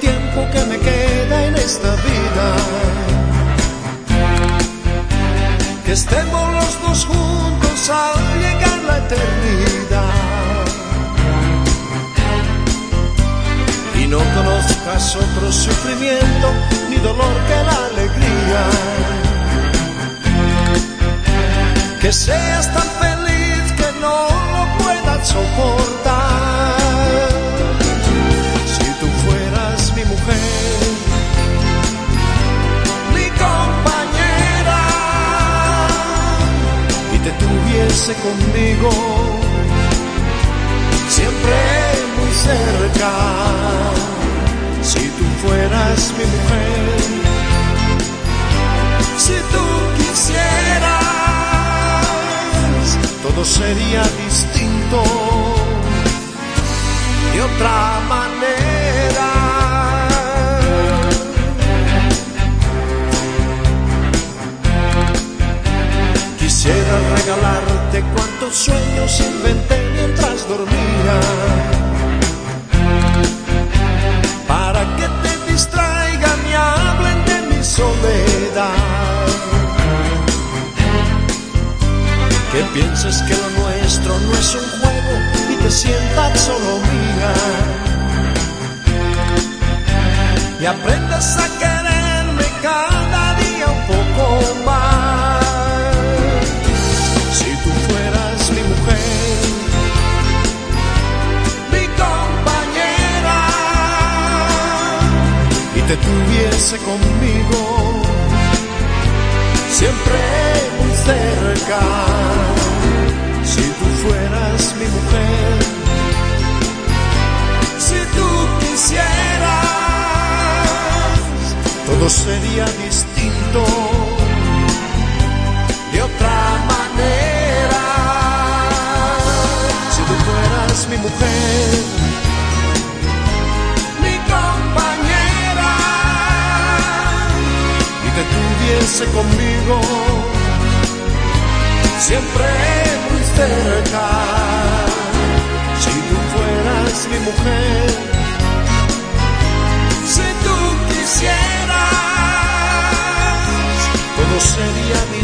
tiempo que me queda en esta vida. Que estemos los dos juntos al llegar la eternidad. Y no conozcas otro sufrimiento ni dolor que la alegría. Que seas tan feliz que no lo puedas soportar. Conmigo, siempre muy cerca. Si tú fueras mi mujer, si tú quisieras, todo sería distinto de otra manera. Sueños inventé mientras dormía. Para que te distraigan y hablen de mi soledad. Que pienses que lo nuestro no es un juego y te sientas solo mía. Te tuviese conmigo, siempre muy cerca. Si tú fueras mi mujer, si tú quisieras, todo sería distinto de otra manera. Si tú fueras mi mujer, conmigo, siempre muy cerca. Si tú fueras mi mujer, si tú quisieras, todo sería mi